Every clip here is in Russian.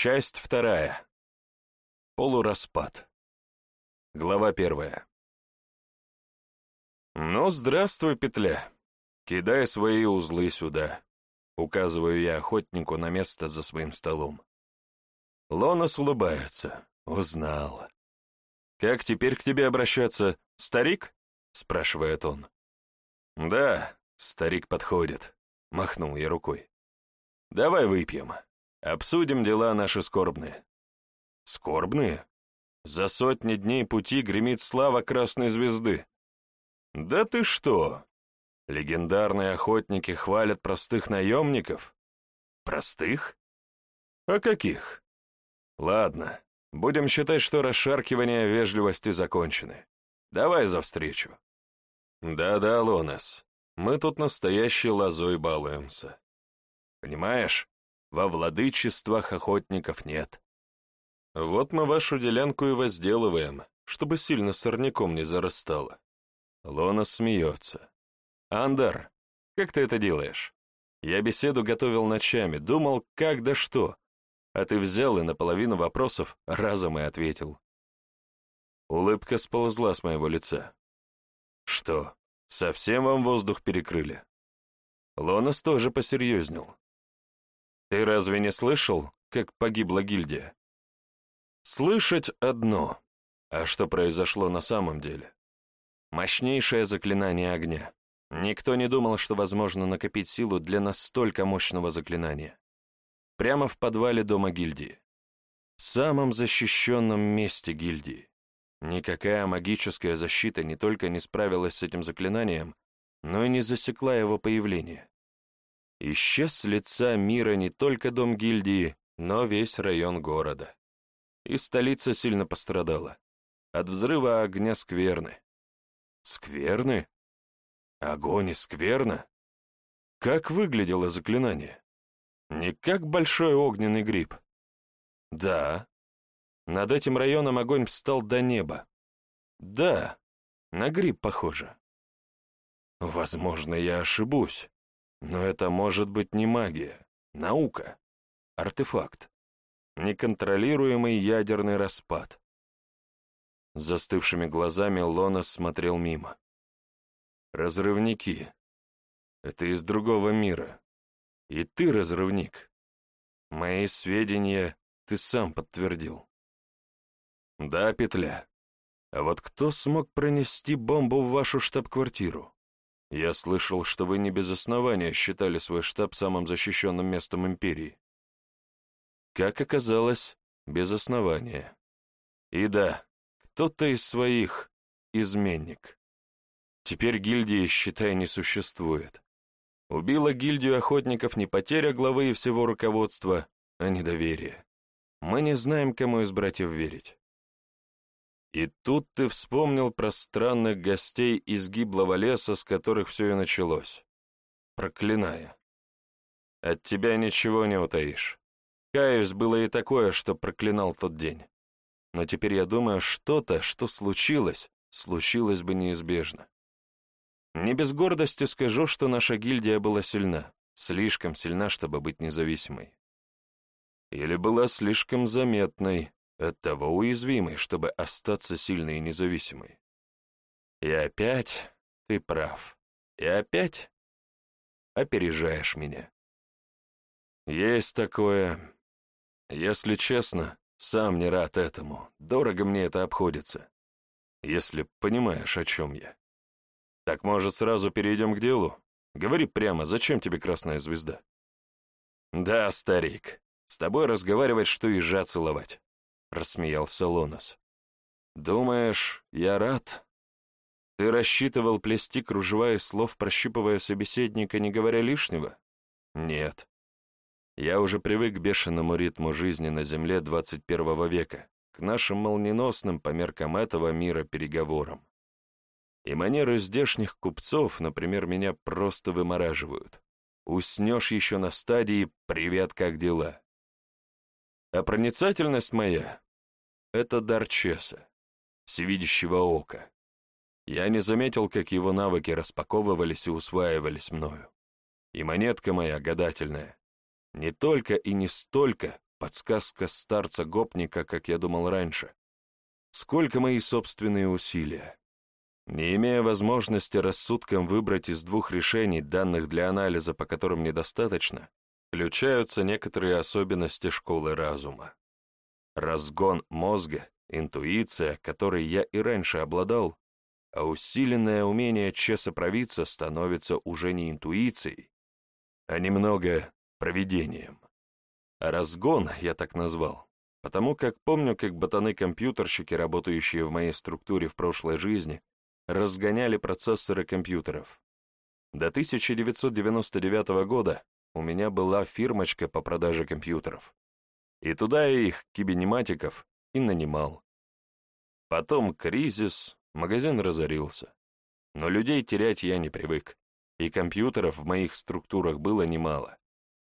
Часть вторая. Полураспад. Глава первая. «Ну, здравствуй, петля. Кидай свои узлы сюда», — указываю я охотнику на место за своим столом. Лонос улыбается. Узнал. «Как теперь к тебе обращаться? Старик?» — спрашивает он. «Да, старик подходит», — махнул я рукой. «Давай выпьем. Обсудим дела наши скорбные». «Скорбные? За сотни дней пути гремит слава Красной Звезды. Да ты что? Легендарные охотники хвалят простых наемников? Простых? А каких? Ладно, будем считать, что расшаркивания вежливости закончены. Давай за встречу. Да-да, Лонес, мы тут настоящей лозой балуемся. Понимаешь, во владычествах охотников нет. Вот мы вашу делянку и возделываем, чтобы сильно сорняком не зарастало. Лона смеется. Андар, как ты это делаешь? Я беседу готовил ночами, думал, как да что, а ты взял и на половину вопросов разом и ответил. Улыбка сползла с моего лица. Что, совсем вам воздух перекрыли? Лонос тоже посерьезнел. Ты разве не слышал, как погибла гильдия? Слышать одно, а что произошло на самом деле? Мощнейшее заклинание огня. Никто не думал, что возможно накопить силу для настолько мощного заклинания. Прямо в подвале дома гильдии. В самом защищенном месте гильдии. Никакая магическая защита не только не справилась с этим заклинанием, но и не засекла его появление. Исчез с лица мира не только дом гильдии, но весь район города и столица сильно пострадала. От взрыва огня скверны. Скверны? Огонь и скверна? Как выглядело заклинание? Не как большой огненный гриб. Да. Над этим районом огонь встал до неба. Да, на гриб похоже. Возможно, я ошибусь, но это может быть не магия, наука, артефакт неконтролируемый ядерный распад. Застывшими глазами Лонос смотрел мимо. «Разрывники. Это из другого мира. И ты разрывник. Мои сведения ты сам подтвердил». «Да, петля. А вот кто смог пронести бомбу в вашу штаб-квартиру? Я слышал, что вы не без основания считали свой штаб самым защищенным местом Империи. Как оказалось, без основания. И да, кто-то из своих — изменник. Теперь гильдии, считай, не существует. Убила гильдию охотников не потеря главы и всего руководства, а недоверие. Мы не знаем, кому из братьев верить. И тут ты вспомнил про странных гостей из гиблого леса, с которых все и началось. Проклиная. От тебя ничего не утаишь. Каюсь, было и такое, что проклинал тот день. Но теперь я думаю, что-то, что случилось, случилось бы неизбежно. Не без гордости скажу, что наша гильдия была сильна, слишком сильна, чтобы быть независимой. Или была слишком заметной, оттого уязвимой, чтобы остаться сильной и независимой. И опять ты прав. И опять опережаешь меня. Есть такое, если честно, сам не рад этому, дорого мне это обходится. Если понимаешь, о чем я. Так, может, сразу перейдем к делу? Говори прямо, зачем тебе красная звезда? Да, старик, с тобой разговаривать, что ежа целовать, рассмеялся Лонос. Думаешь, я рад? Ты рассчитывал плести кружева из слов, прощупывая собеседника, не говоря лишнего? Нет. Я уже привык к бешеному ритму жизни на Земле 21 века, к нашим молниеносным по меркам этого мира переговорам. И манеры здешних купцов, например, меня просто вымораживают. Уснешь еще на стадии «Привет, как дела?». А проницательность моя — это дар Чеса, всевидящего ока. Я не заметил, как его навыки распаковывались и усваивались мною. И монетка моя гадательная не только и не столько подсказка старца-гопника, как я думал раньше. Сколько мои собственные усилия. Не имея возможности рассудком выбрать из двух решений, данных для анализа, по которым недостаточно, включаются некоторые особенности школы разума. Разгон мозга, интуиция, которой я и раньше обладал, а усиленное умение чесоправиться становится уже не интуицией, а немного проведением. А разгон я так назвал, потому как помню, как ботаны-компьютерщики, работающие в моей структуре в прошлой жизни, разгоняли процессоры компьютеров. До 1999 года у меня была фирмочка по продаже компьютеров. И туда я их, кибинематиков, и нанимал. Потом кризис, магазин разорился. Но людей терять я не привык, и компьютеров в моих структурах было немало.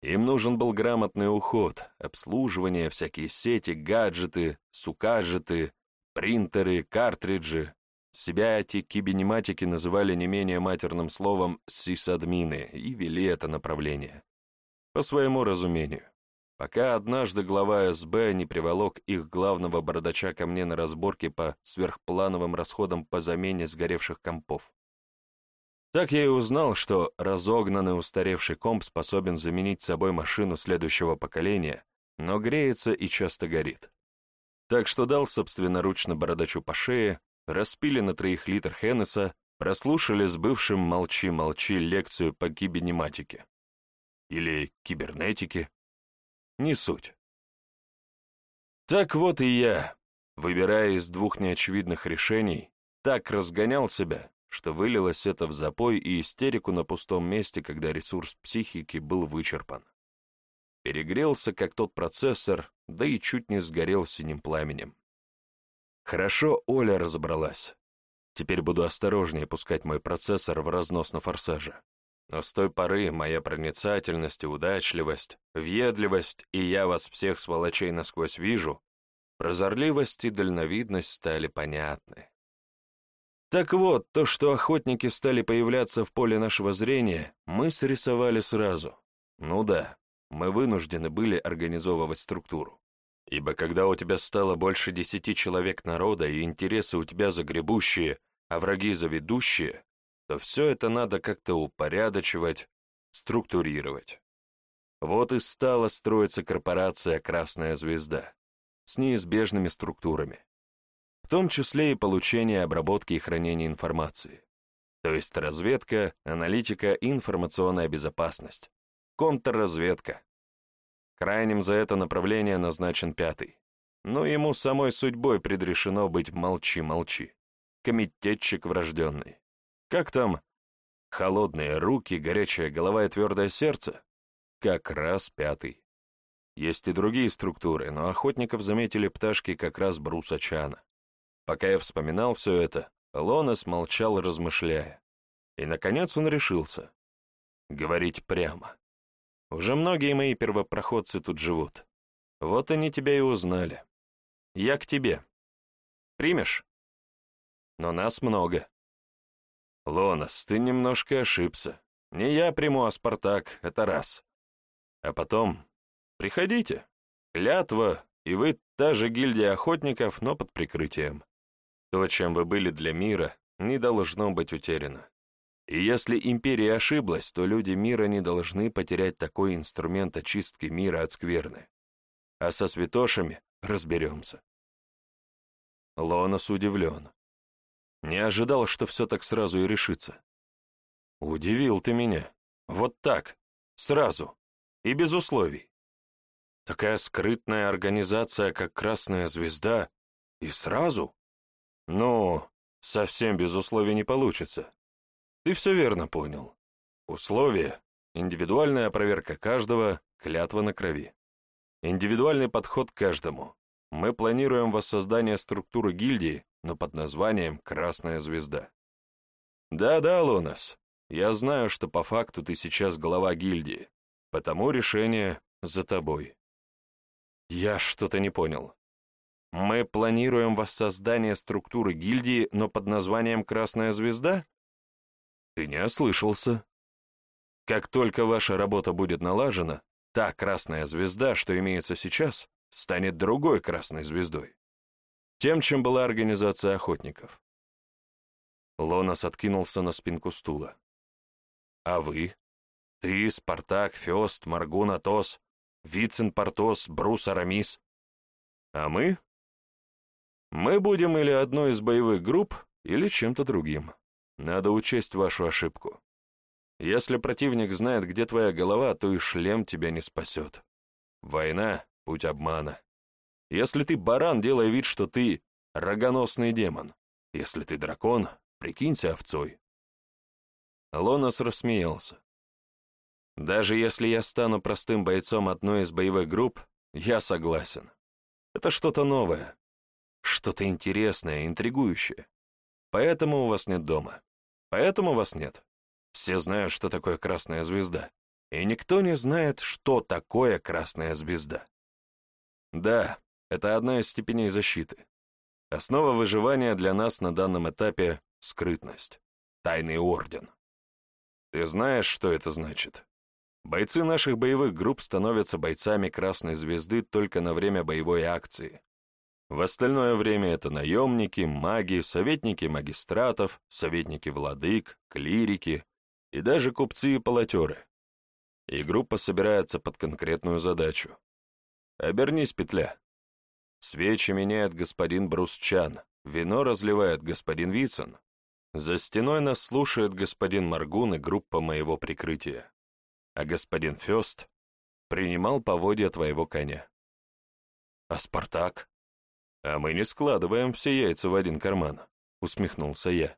Им нужен был грамотный уход, обслуживание, всякие сети, гаджеты, сукаджеты, принтеры, картриджи. Себя эти кибинематики называли не менее матерным словом «сисадмины» и вели это направление. По своему разумению. Пока однажды глава СБ не приволок их главного бородача ко мне на разборке по сверхплановым расходам по замене сгоревших компов. Так я и узнал, что разогнанный устаревший комп способен заменить собой машину следующего поколения, но греется и часто горит. Так что дал собственноручно бородачу по шее, распили на троих литр Хеннеса, прослушали с бывшим «Молчи-молчи» лекцию по кибинематике. Или кибернетике. Не суть. Так вот и я, выбирая из двух неочевидных решений, так разгонял себя, что вылилось это в запой и истерику на пустом месте, когда ресурс психики был вычерпан. Перегрелся, как тот процессор, да и чуть не сгорел синим пламенем. Хорошо Оля разобралась. Теперь буду осторожнее пускать мой процессор в разнос на форсаже. Но с той поры моя проницательность и удачливость, въедливость и я вас всех сволочей насквозь вижу, прозорливость и дальновидность стали понятны. Так вот, то, что охотники стали появляться в поле нашего зрения, мы срисовали сразу. Ну да, мы вынуждены были организовывать структуру. Ибо когда у тебя стало больше десяти человек народа и интересы у тебя загребущие, а враги заведущие, то все это надо как-то упорядочивать, структурировать. Вот и стала строиться корпорация «Красная звезда» с неизбежными структурами в том числе и получение, обработки и хранения информации, то есть разведка, аналитика и информационная безопасность, контрразведка. Крайним за это направление назначен пятый, но ему самой судьбой предрешено быть молчи-молчи, комитетчик врожденный. Как там? Холодные руки, горячая голова и твердое сердце? Как раз пятый. Есть и другие структуры, но охотников заметили пташки как раз Бруса Чана. Пока я вспоминал все это, Лонес молчал, размышляя. И, наконец, он решился. Говорить прямо. Уже многие мои первопроходцы тут живут. Вот они тебя и узнали. Я к тебе. Примешь? Но нас много. Лонос, ты немножко ошибся. Не я приму, а Спартак, это раз. А потом, приходите. Клятва, и вы та же гильдия охотников, но под прикрытием. То, чем вы были для мира, не должно быть утеряно. И если империя ошиблась, то люди мира не должны потерять такой инструмент очистки мира от скверны. А со святошами разберемся. Лонос удивлен. Не ожидал, что все так сразу и решится. Удивил ты меня. Вот так, сразу, и без условий. Такая скрытная организация, как Красная Звезда, и сразу? Ну, совсем без условий не получится. Ты все верно понял. Условия, индивидуальная проверка каждого, клятва на крови. Индивидуальный подход к каждому. Мы планируем воссоздание структуры гильдии, но под названием «Красная звезда». Да-да, Лунас, я знаю, что по факту ты сейчас глава гильдии, потому решение за тобой. Я что-то не понял. Мы планируем воссоздание структуры гильдии, но под названием «Красная звезда»? Ты не ослышался. Как только ваша работа будет налажена, та красная звезда, что имеется сейчас, станет другой красной звездой. Тем, чем была организация охотников. Лонос откинулся на спинку стула. «А вы? Ты, Спартак, Фест, Маргун Атос, Вицин Портос, Брус Арамис. А мы? Мы будем или одной из боевых групп, или чем-то другим. Надо учесть вашу ошибку. Если противник знает, где твоя голова, то и шлем тебя не спасет. Война — путь обмана. Если ты баран, делай вид, что ты рогоносный демон. Если ты дракон, прикинься овцой. Лонос рассмеялся. Даже если я стану простым бойцом одной из боевых групп, я согласен. Это что-то новое, что-то интересное, интригующее. Поэтому у вас нет дома. Поэтому вас нет. Все знают, что такое красная звезда. И никто не знает, что такое красная звезда. Да, это одна из степеней защиты. Основа выживания для нас на данном этапе — скрытность. Тайный орден. Ты знаешь, что это значит? Бойцы наших боевых групп становятся бойцами Красной Звезды только на время боевой акции. В остальное время это наемники, маги, советники магистратов, советники владык, клирики и даже купцы и полотеры. И группа собирается под конкретную задачу. Обернись, петля. Свечи меняет господин Брусчан, вино разливает господин Вицин. За стеной нас слушает господин Маргун и группа моего прикрытия а господин Фест принимал поводья твоего коня. А Спартак? А мы не складываем все яйца в один карман, усмехнулся я.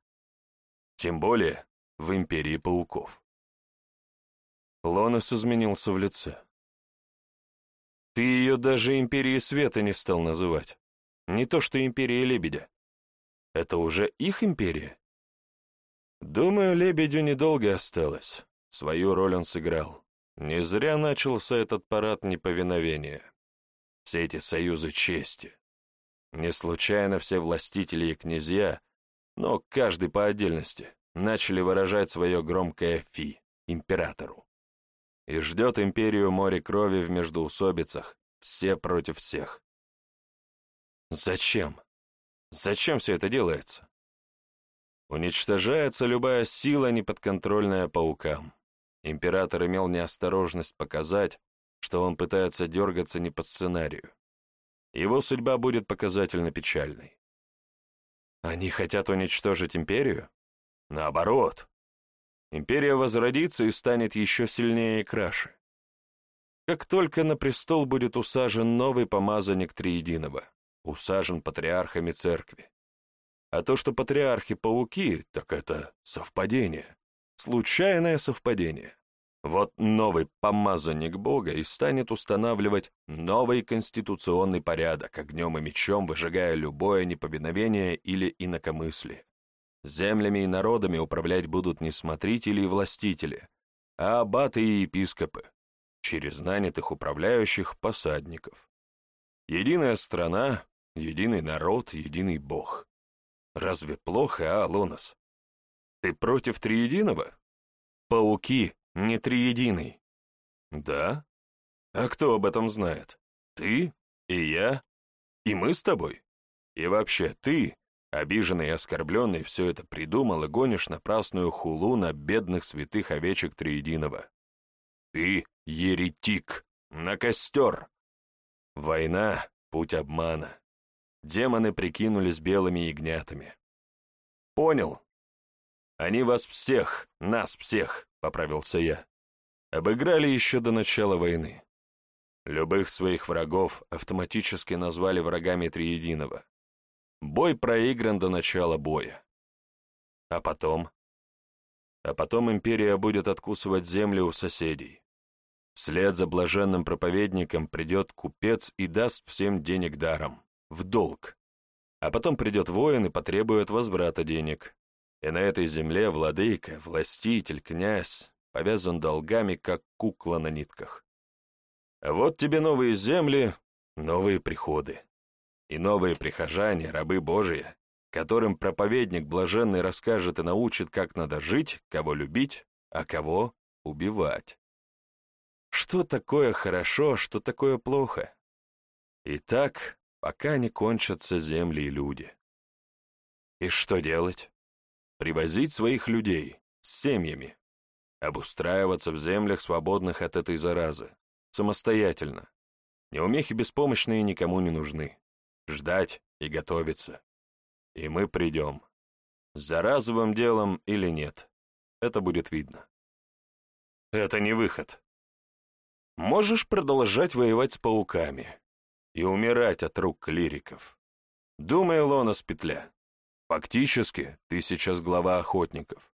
Тем более в империи пауков. Лонос изменился в лице. Ты ее даже империей света не стал называть. Не то что империя лебедя. Это уже их империя? Думаю, лебедю недолго осталось. Свою роль он сыграл. Не зря начался этот парад неповиновения. Все эти союзы чести. Не случайно все властители и князья, но каждый по отдельности, начали выражать свое громкое «фи» императору. И ждет империю море крови в междоусобицах, все против всех. Зачем? Зачем все это делается? Уничтожается любая сила, неподконтрольная паукам. Император имел неосторожность показать, что он пытается дергаться не по сценарию. Его судьба будет показательно печальной. Они хотят уничтожить империю? Наоборот. Империя возродится и станет еще сильнее и краше. Как только на престол будет усажен новый помазанник Триединого, усажен патриархами церкви. А то, что патриархи-пауки, так это совпадение. Случайное совпадение. Вот новый помазанник Бога и станет устанавливать новый конституционный порядок, огнем и мечом выжигая любое неповиновение или инакомыслие. Землями и народами управлять будут не смотрители и властители, а аббаты и епископы, через нанятых управляющих посадников. Единая страна, единый народ, единый Бог. Разве плохо, а, Лунас? Ты против триединого? Пауки не триединый. Да? А кто об этом знает? Ты и я? И мы с тобой? И вообще ты, обиженный и оскорбленный, все это придумал и гонишь на праздную хулу на бедных святых овечек триединого. Ты еретик, на костер. Война — путь обмана. Демоны прикинулись белыми ягнятами. Понял, они вас всех, нас всех, — поправился я, — обыграли еще до начала войны. Любых своих врагов автоматически назвали врагами Триединого. Бой проигран до начала боя. А потом? А потом империя будет откусывать земли у соседей. Вслед за блаженным проповедником придет купец и даст всем денег даром, в долг. А потом придет воин и потребует возврата денег, и на этой земле владыка, властитель, князь повязан долгами, как кукла на нитках. А вот тебе новые земли, новые приходы. И новые прихожане, рабы Божии, которым проповедник блаженный расскажет и научит, как надо жить, кого любить, а кого убивать. что такое хорошо, что такое плохо. И так, пока не кончатся земли и люди. И что делать? Привозить своих людей с семьями, обустраиваться в землях, свободных от этой заразы, самостоятельно. Неумехи беспомощные никому не нужны. Ждать и готовиться. И мы придем. За разовым делом или нет. Это будет видно. Это не выход. Можешь продолжать воевать с пауками и умирать от рук клириков. Думай, Лонос Петля, фактически ты сейчас глава охотников,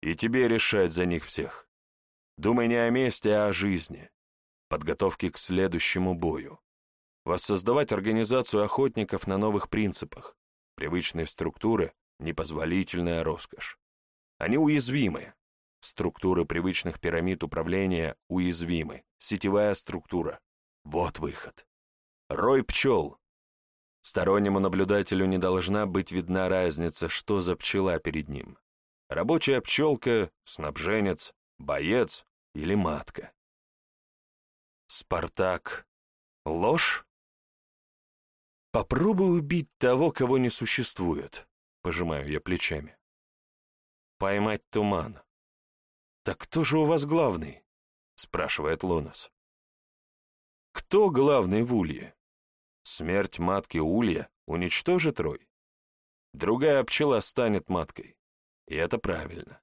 и тебе решать за них всех. Думай не о мести, а о жизни, подготовке к следующему бою. Воссоздавать организацию охотников на новых принципах. Привычные структуры — непозволительная роскошь. Они уязвимы. Структуры привычных пирамид управления уязвимы. Сетевая структура. Вот выход. Рой пчел. Стороннему наблюдателю не должна быть видна разница, что за пчела перед ним. Рабочая пчелка, снабженец, боец или матка. Спартак. Ложь? Попробуй убить того, кого не существует, пожимаю я плечами. Поймать туман. Так кто же у вас главный? спрашивает Лонос. Кто главный в Улье? Смерть матки Улья уничтожит Рой. Другая пчела станет маткой. И это правильно.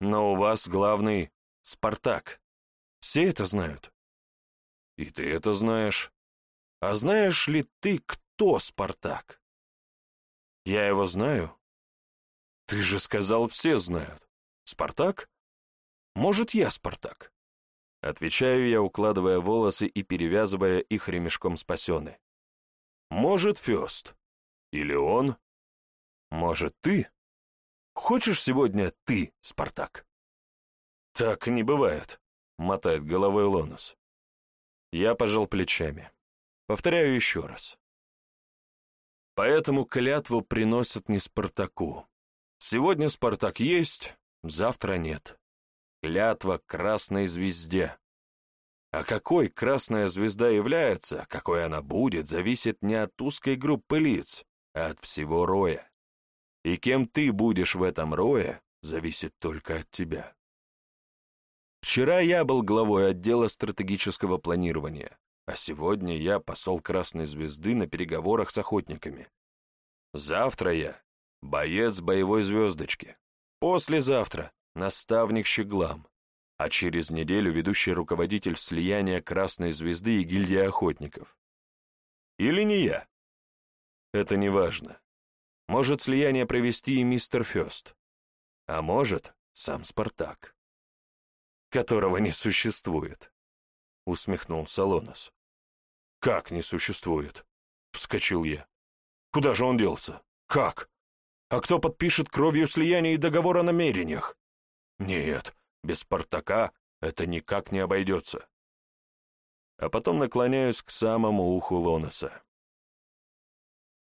Но у вас главный Спартак. Все это знают. И ты это знаешь. А знаешь ли ты, кто Спартак? Я его знаю. Ты же сказал, все знают. Спартак? Может, я Спартак? Отвечаю я, укладывая волосы и перевязывая их ремешком спасены. Может, Фест. Или он. Может, ты. Хочешь сегодня ты, Спартак? Так не бывает, мотает головой Лонус. Я пожал плечами. Повторяю еще раз. Поэтому клятву приносят не Спартаку. Сегодня Спартак есть, завтра нет. Клятва красной звезде. А какой красная звезда является, какой она будет, зависит не от узкой группы лиц, а от всего роя. И кем ты будешь в этом рое, зависит только от тебя. Вчера я был главой отдела стратегического планирования, а сегодня я посол Красной Звезды на переговорах с охотниками. Завтра я боец боевой звездочки. Послезавтра наставник Щеглам, а через неделю ведущий руководитель слияния Красной Звезды и гильдии охотников. Или не я? Это не важно. Может слияние провести и мистер Фёст. А может, сам Спартак которого не существует», — усмехнулся Лонос. «Как не существует?» — вскочил я. «Куда же он делся? Как? А кто подпишет кровью слияния и договор о намерениях? Нет, без Спартака это никак не обойдется». А потом наклоняюсь к самому уху Лоноса.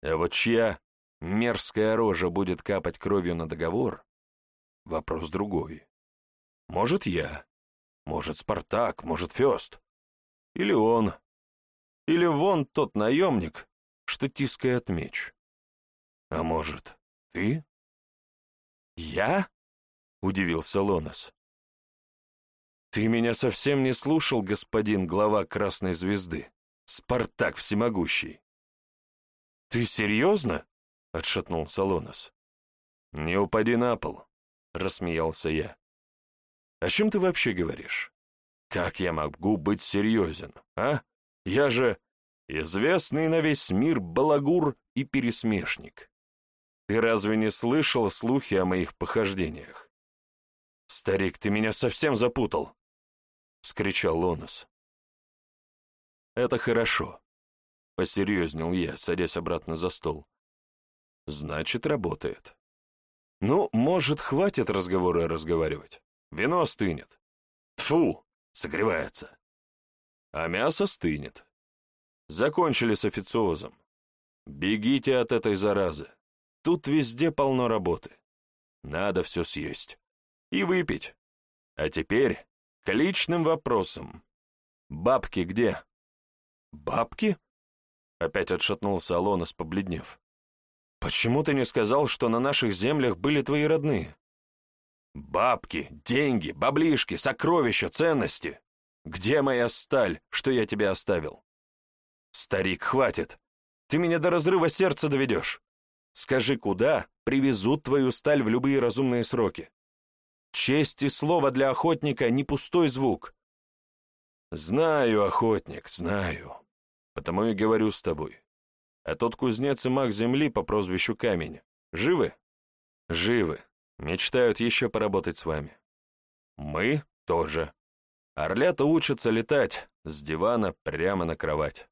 А вот чья мерзкая рожа будет капать кровью на договор — вопрос другой. Может, я. Может, Спартак, может, Фест. Или он. Или вон тот наемник, что тискает меч. А может, ты? Я? Удивился Лонос. Ты меня совсем не слушал, господин глава Красной Звезды. Спартак всемогущий. Ты серьезно? Отшатнулся Лонос. Не упади на пол, рассмеялся я. О чем ты вообще говоришь? Как я могу быть серьезен, а? Я же известный на весь мир балагур и пересмешник. Ты разве не слышал слухи о моих похождениях? Старик, ты меня совсем запутал, — вскричал Лонус. Это хорошо, — посерьезнел я, садясь обратно за стол. Значит, работает. Ну, может, хватит разговоры разговаривать? Вино стынет. Тфу, согревается. А мясо стынет. Закончили с официозом. Бегите от этой заразы. Тут везде полно работы. Надо все съесть. И выпить. А теперь К личным вопросам. Бабки где?» «Бабки?» — опять отшатнулся Алонос, побледнев. «Почему ты не сказал, что на наших землях были твои родные?» «Бабки, деньги, баблишки, сокровища, ценности. Где моя сталь, что я тебе оставил?» «Старик, хватит. Ты меня до разрыва сердца доведешь. Скажи, куда привезут твою сталь в любые разумные сроки? Честь и слово для охотника — не пустой звук». «Знаю, охотник, знаю. Потому и говорю с тобой. А тот кузнец и маг земли по прозвищу Камень живы?» «Живы. Мечтают еще поработать с вами. Мы тоже. Орлята учатся летать с дивана прямо на кровать.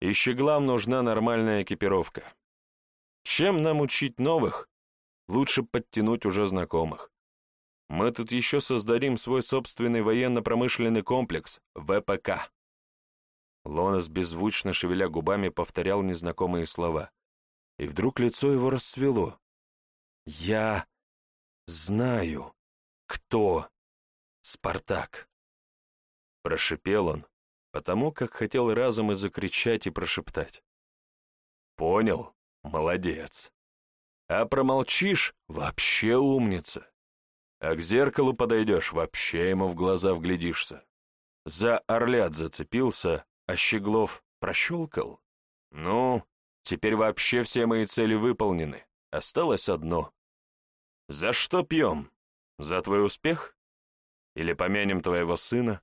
И щеглам нужна нормальная экипировка. Чем нам учить новых? Лучше подтянуть уже знакомых. Мы тут еще создадим свой собственный военно-промышленный комплекс, ВПК. Лонос, беззвучно шевеля губами, повторял незнакомые слова. И вдруг лицо его расцвело. «Я знаю, кто Спартак. Прошипел он, потому как хотел разом и закричать, и прошептать. Понял? Молодец. А промолчишь — вообще умница. А к зеркалу подойдешь — вообще ему в глаза вглядишься. За орлят зацепился, а Щеглов прощелкал. Ну, теперь вообще все мои цели выполнены. Осталось одно за что пьем? За твой успех? Или помянем твоего сына?